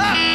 Ah.